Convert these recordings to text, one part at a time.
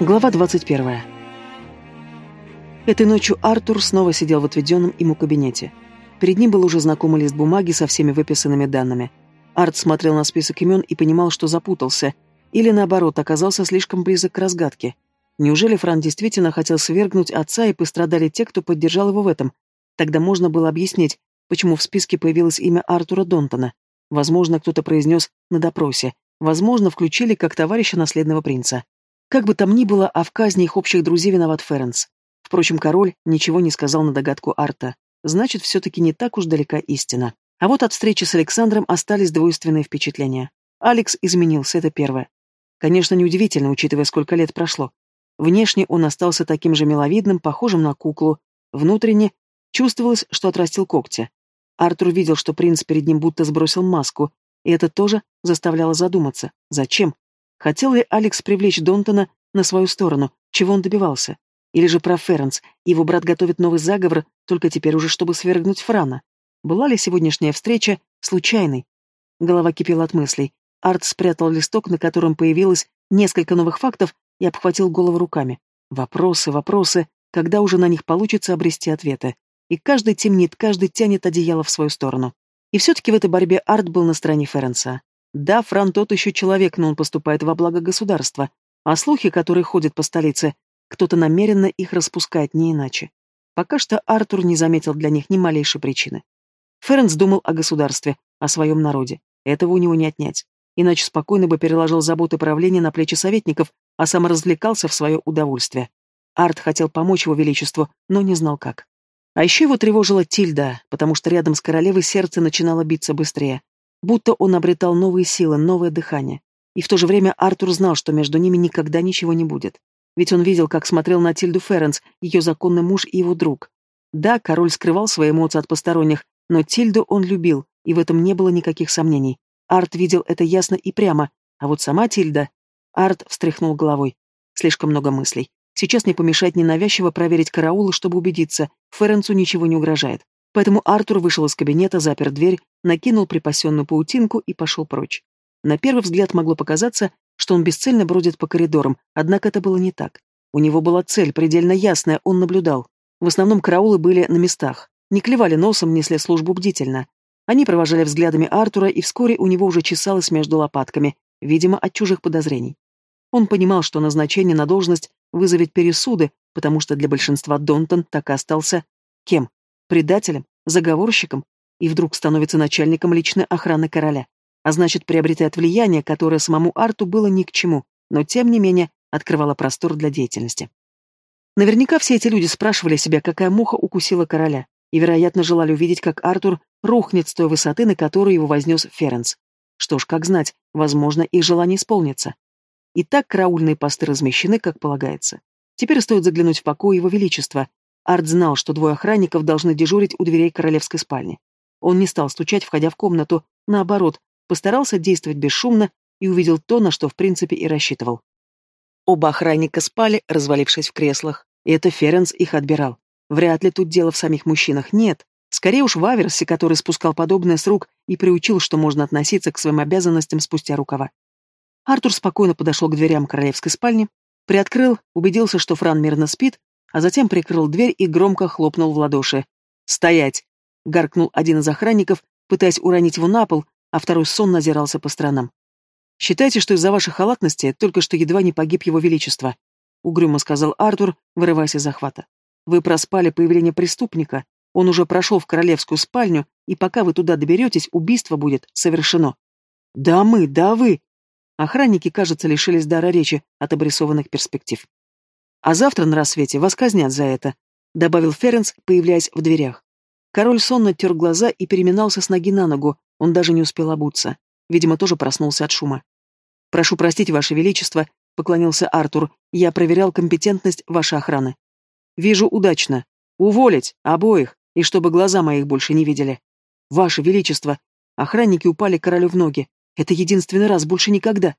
Глава 21. Этой ночью Артур снова сидел в отведенном ему кабинете. Перед ним был уже знакомый лист бумаги со всеми выписанными данными. Арт смотрел на список имен и понимал, что запутался, или наоборот, оказался слишком близок к разгадке. Неужели Фран действительно хотел свергнуть отца и пострадали те, кто поддержал его в этом? Тогда можно было объяснить, почему в списке появилось имя Артура Донтона. Возможно, кто-то произнес на допросе. Возможно, включили как товарища наследного принца. Как бы там ни было, а в казни их общих друзей виноват Ференс. Впрочем, король ничего не сказал на догадку Арта. Значит, все-таки не так уж далека истина. А вот от встречи с Александром остались двойственные впечатления. Алекс изменился, это первое. Конечно, неудивительно, учитывая, сколько лет прошло. Внешне он остался таким же миловидным, похожим на куклу. Внутренне чувствовалось, что отрастил когти. Артур видел, что принц перед ним будто сбросил маску, и это тоже заставляло задуматься. Зачем? Хотел ли Алекс привлечь Донтона на свою сторону? Чего он добивался? Или же про Ференс, его брат готовит новый заговор, только теперь уже чтобы свергнуть Франа? Была ли сегодняшняя встреча случайной? Голова кипела от мыслей. Арт спрятал листок, на котором появилось несколько новых фактов, и обхватил голову руками. Вопросы, вопросы, когда уже на них получится обрести ответы. И каждый темнит, каждый тянет одеяло в свою сторону. И все-таки в этой борьбе Арт был на стороне Ференса. Да, Фран тот еще человек, но он поступает во благо государства. А слухи, которые ходят по столице, кто-то намеренно их распускает не иначе. Пока что Артур не заметил для них ни малейшей причины. Ференс думал о государстве, о своем народе. Этого у него не отнять. Иначе спокойно бы переложил заботы правления на плечи советников, а сам развлекался в свое удовольствие. Арт хотел помочь его величеству, но не знал как. А еще его тревожила Тильда, потому что рядом с королевой сердце начинало биться быстрее будто он обретал новые силы, новое дыхание. И в то же время Артур знал, что между ними никогда ничего не будет. Ведь он видел, как смотрел на Тильду Ференс, ее законный муж и его друг. Да, король скрывал свои эмоции от посторонних, но Тильду он любил, и в этом не было никаких сомнений. Арт видел это ясно и прямо, а вот сама Тильда... Арт встряхнул головой. Слишком много мыслей. Сейчас не помешает ненавязчиво проверить караулы, чтобы убедиться, Ференсу ничего не угрожает. Поэтому Артур вышел из кабинета, запер дверь, накинул припасенную паутинку и пошел прочь. На первый взгляд могло показаться, что он бесцельно бродит по коридорам, однако это было не так. У него была цель, предельно ясная, он наблюдал. В основном караулы были на местах, не клевали носом, несли службу бдительно. Они провожали взглядами Артура, и вскоре у него уже чесалось между лопатками, видимо, от чужих подозрений. Он понимал, что назначение на должность вызовет пересуды, потому что для большинства Донтон так и остался кем? Предателем, заговорщиком, и вдруг становится начальником личной охраны короля. А значит, приобретает влияние, которое самому Арту было ни к чему, но тем не менее открывало простор для деятельности. Наверняка все эти люди спрашивали себя, какая муха укусила короля, и, вероятно, желали увидеть, как Артур рухнет с той высоты, на которую его вознес Ференс. Что ж, как знать, возможно, их желание исполнится. Итак, караульные посты размещены, как полагается. Теперь стоит заглянуть в покой его величества, Арт знал, что двое охранников должны дежурить у дверей королевской спальни. Он не стал стучать, входя в комнату, наоборот, постарался действовать бесшумно и увидел то, на что в принципе и рассчитывал. Оба охранника спали, развалившись в креслах, и это Ференс их отбирал. Вряд ли тут дело в самих мужчинах, нет. Скорее уж в Аверсе, который спускал подобное с рук и приучил, что можно относиться к своим обязанностям спустя рукава. Артур спокойно подошел к дверям королевской спальни, приоткрыл, убедился, что Фран мирно спит, а затем прикрыл дверь и громко хлопнул в ладоши. «Стоять!» — гаркнул один из охранников, пытаясь уронить его на пол, а второй сон назирался по сторонам. «Считайте, что из-за вашей халатности только что едва не погиб его величество», — угрюмо сказал Артур, вырываясь из захвата. «Вы проспали появление преступника, он уже прошел в королевскую спальню, и пока вы туда доберетесь, убийство будет совершено». «Да мы, да вы!» Охранники, кажется, лишились дара речи от обрисованных перспектив. А завтра на рассвете вас казнят за это», — добавил Ференс, появляясь в дверях. Король сонно тер глаза и переминался с ноги на ногу, он даже не успел обуться. Видимо, тоже проснулся от шума. «Прошу простить, Ваше Величество», — поклонился Артур, — «я проверял компетентность вашей охраны». «Вижу удачно. Уволить обоих, и чтобы глаза моих больше не видели». «Ваше Величество!» Охранники упали королю в ноги. «Это единственный раз, больше никогда!»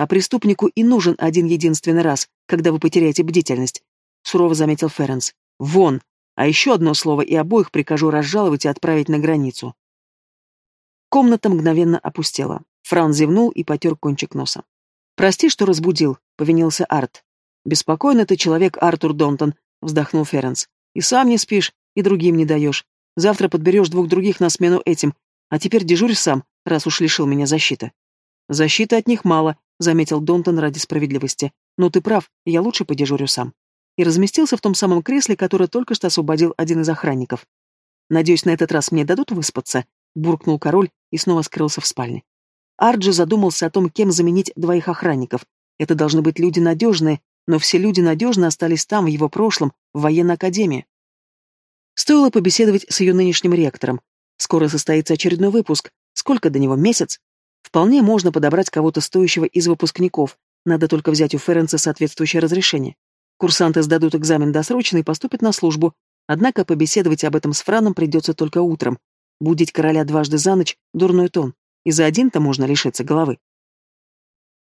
А преступнику и нужен один единственный раз, когда вы потеряете бдительность, сурово заметил Ференс. Вон! А еще одно слово, и обоих прикажу разжаловать и отправить на границу. Комната мгновенно опустела. Фран зевнул и потер кончик носа. «Прости, что разбудил», — повинился Арт. «Беспокойно ты человек, Артур Донтон», — вздохнул Ференс. «И сам не спишь, и другим не даешь. Завтра подберешь двух других на смену этим, а теперь дежурь сам, раз уж лишил меня защиты». «Защиты от них мало», — заметил Донтон ради справедливости. «Но ты прав, я лучше подежурю сам». И разместился в том самом кресле, которое только что освободил один из охранников. «Надеюсь, на этот раз мне дадут выспаться?» — буркнул король и снова скрылся в спальне. Арджи задумался о том, кем заменить двоих охранников. Это должны быть люди надежные, но все люди надежно остались там, в его прошлом, в военной академии. Стоило побеседовать с ее нынешним ректором. Скоро состоится очередной выпуск. Сколько до него? Месяц? Вполне можно подобрать кого-то стоящего из выпускников. Надо только взять у Ференца соответствующее разрешение. Курсанты сдадут экзамен досрочно и поступят на службу. Однако побеседовать об этом с Франом придется только утром. Будить короля дважды за ночь — дурной тон. И за один-то можно лишиться головы.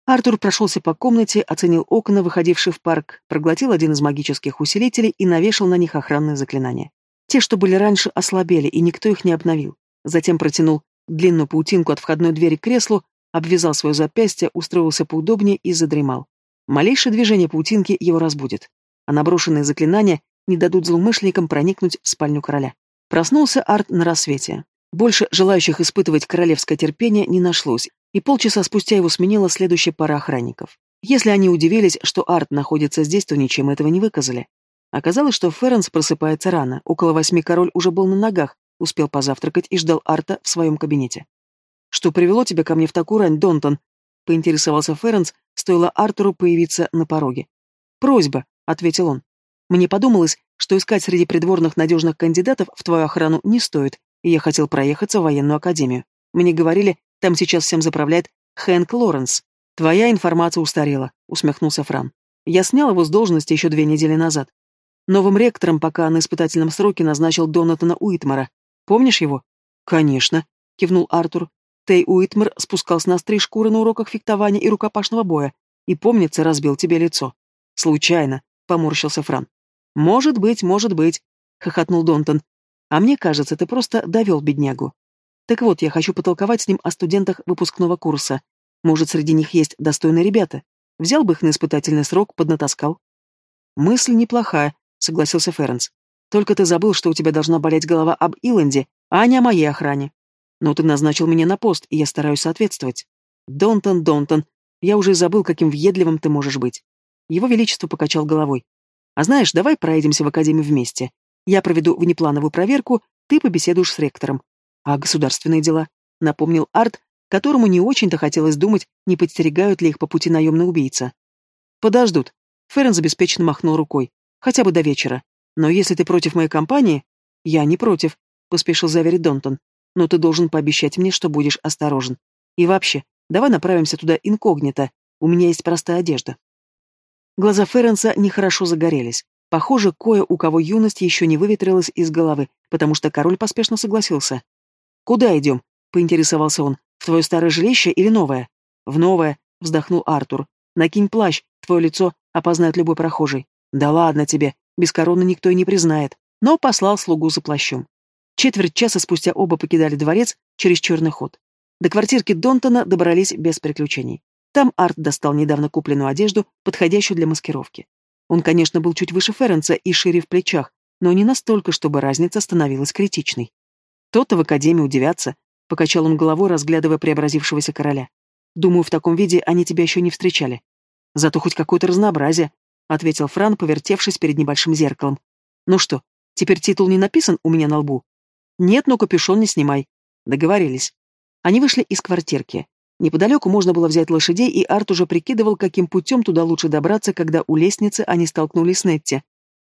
Артур прошелся по комнате, оценил окна, выходившие в парк, проглотил один из магических усилителей и навешал на них охранные заклинания. Те, что были раньше, ослабели, и никто их не обновил. Затем протянул длинную паутинку от входной двери к креслу, обвязал свое запястье, устроился поудобнее и задремал. Малейшее движение паутинки его разбудит, а наброшенные заклинания не дадут злоумышленникам проникнуть в спальню короля. Проснулся Арт на рассвете. Больше желающих испытывать королевское терпение не нашлось, и полчаса спустя его сменила следующая пара охранников. Если они удивились, что Арт находится здесь, то ничем этого не выказали. Оказалось, что Ференс просыпается рано. Около восьми король уже был на ногах, успел позавтракать и ждал Арта в своем кабинете. «Что привело тебя ко мне в такую рань, Донтон?» — поинтересовался Ференс, стоило Артуру появиться на пороге. «Просьба», — ответил он. «Мне подумалось, что искать среди придворных надежных кандидатов в твою охрану не стоит, и я хотел проехаться в военную академию. Мне говорили, там сейчас всем заправляет Хэнк Лоренс. Твоя информация устарела», — усмехнулся Фран. «Я снял его с должности еще две недели назад. Новым ректором пока на испытательном сроке назначил Донатана Уитмара. Помнишь его? Конечно, кивнул Артур. Тей Уитмар спускал с нас три шкуры на уроках фехтования и рукопашного боя. И, помнится, разбил тебе лицо. Случайно, поморщился Фран. Может быть, может быть, хохотнул Донтон. А мне кажется, ты просто довел беднягу. Так вот, я хочу потолковать с ним о студентах выпускного курса. Может, среди них есть достойные ребята. Взял бы их на испытательный срок, поднатаскал. Мысль неплохая, согласился Ференс. «Только ты забыл, что у тебя должна болеть голова об Илленде, а не о моей охране. Но ты назначил меня на пост, и я стараюсь соответствовать. Донтон, Донтон, я уже забыл, каким въедливым ты можешь быть». Его Величество покачал головой. «А знаешь, давай проедемся в Академию вместе. Я проведу внеплановую проверку, ты побеседуешь с ректором. А государственные дела?» — напомнил Арт, которому не очень-то хотелось думать, не подстерегают ли их по пути наемные убийца. «Подождут». Ференс обеспеченно махнул рукой. Хотя бы до вечера. Но если ты против моей компании... Я не против, поспешил заверить Донтон. Но ты должен пообещать мне, что будешь осторожен. И вообще, давай направимся туда инкогнито. У меня есть простая одежда. Глаза Ференса нехорошо загорелись. Похоже, кое у кого юность еще не выветрилась из головы, потому что король поспешно согласился. «Куда идем?» — поинтересовался он. «В твое старое жилище или новое?» «В новое», — вздохнул Артур. «Накинь плащ, твое лицо опознает любой прохожий». Да ладно тебе, без короны никто и не признает. Но послал слугу за плащом. Четверть часа спустя оба покидали дворец через черный ход. До квартирки Донтона добрались без приключений. Там Арт достал недавно купленную одежду, подходящую для маскировки. Он, конечно, был чуть выше Ференца и шире в плечах, но не настолько, чтобы разница становилась критичной. То-то в Академии удивятся, — покачал он головой, разглядывая преобразившегося короля. «Думаю, в таком виде они тебя еще не встречали. Зато хоть какое-то разнообразие, — ответил Фран, повертевшись перед небольшим зеркалом. «Ну что, теперь титул не написан у меня на лбу?» «Нет, но капюшон не снимай». Договорились. Они вышли из квартирки. Неподалеку можно было взять лошадей, и Арт уже прикидывал, каким путем туда лучше добраться, когда у лестницы они столкнулись с Нетти.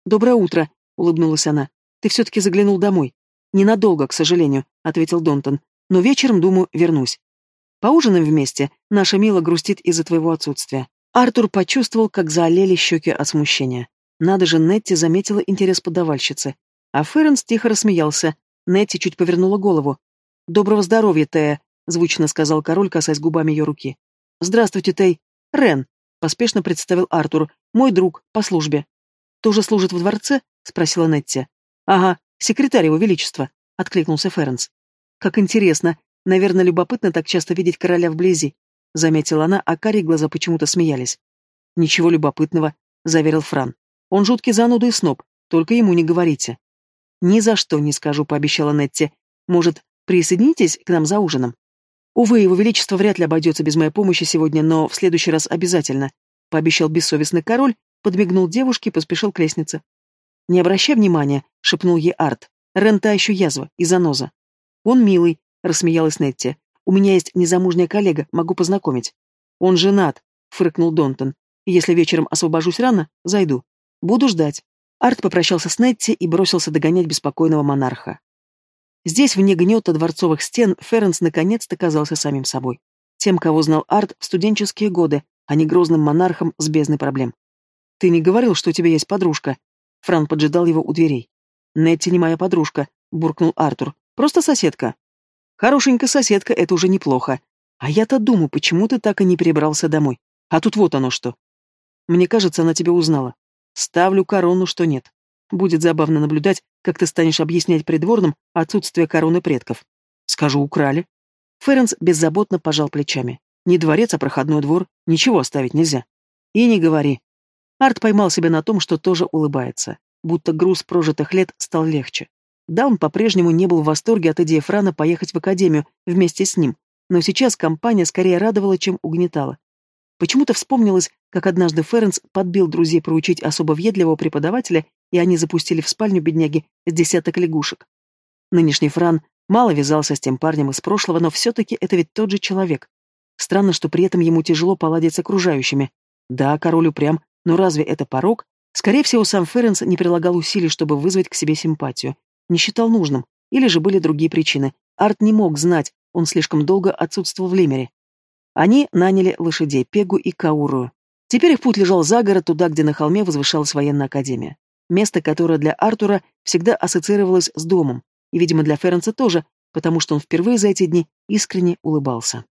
«Доброе утро», — улыбнулась она. «Ты все-таки заглянул домой». «Ненадолго, к сожалению», — ответил Донтон. «Но вечером, думаю, вернусь. Поужинаем вместе. Наша Мила грустит из-за твоего отсутствия». Артур почувствовал, как заолели щеки от смущения. Надо же, Нетти заметила интерес подавальщицы. А Ференс тихо рассмеялся. Нетти чуть повернула голову. «Доброго здоровья, Тея», — звучно сказал король, касаясь губами ее руки. «Здравствуйте, Тей. Рен», — поспешно представил Артур. «Мой друг, по службе». «Тоже служит в дворце?» — спросила Нетти. «Ага, секретарь его величества», — откликнулся Ференс. «Как интересно. Наверное, любопытно так часто видеть короля вблизи. — заметила она, а карие глаза почему-то смеялись. «Ничего любопытного», — заверил Фран. «Он жуткий зануда и сноб, только ему не говорите». «Ни за что не скажу», — пообещала Нетти. «Может, присоединитесь к нам за ужином?» «Увы, его величество вряд ли обойдется без моей помощи сегодня, но в следующий раз обязательно», — пообещал бессовестный король, подмигнул девушке и поспешил к лестнице. «Не обращай внимания», — шепнул ей Арт. «Рен та еще язва и заноза». «Он милый», — рассмеялась Нетти. «У меня есть незамужняя коллега, могу познакомить». «Он женат», — фыркнул Донтон. «Если вечером освобожусь рано, зайду. Буду ждать». Арт попрощался с Нетти и бросился догонять беспокойного монарха. Здесь, вне гнета дворцовых стен, Ференс наконец-то казался самим собой. Тем, кого знал Арт в студенческие годы, а не грозным монархом с бездной проблем. «Ты не говорил, что у тебя есть подружка?» Фран поджидал его у дверей. «Нетти не моя подружка», — буркнул Артур. «Просто соседка». «Хорошенькая соседка, это уже неплохо. А я-то думаю, почему ты так и не перебрался домой? А тут вот оно что». «Мне кажется, она тебя узнала. Ставлю корону, что нет. Будет забавно наблюдать, как ты станешь объяснять придворным отсутствие короны предков. Скажу, украли. Ференс беззаботно пожал плечами. Не дворец, а проходной двор. Ничего оставить нельзя. И не говори. Арт поймал себя на том, что тоже улыбается. Будто груз прожитых лет стал легче. Да, он по-прежнему не был в восторге от идеи Франа поехать в академию вместе с ним, но сейчас компания скорее радовала, чем угнетала. Почему-то вспомнилось, как однажды Ференс подбил друзей проучить особо въедливого преподавателя, и они запустили в спальню бедняги с десяток лягушек. Нынешний Фран мало вязался с тем парнем из прошлого, но все-таки это ведь тот же человек. Странно, что при этом ему тяжело поладить с окружающими. Да, король упрям, но разве это порог? Скорее всего, сам Ференс не прилагал усилий, чтобы вызвать к себе симпатию. Не считал нужным. Или же были другие причины. Арт не мог знать, он слишком долго отсутствовал в Лимере. Они наняли лошадей Пегу и Кауру. Теперь их путь лежал за город, туда, где на холме возвышалась военная академия. Место, которое для Артура всегда ассоциировалось с домом, и, видимо, для Ференца тоже, потому что он впервые за эти дни искренне улыбался.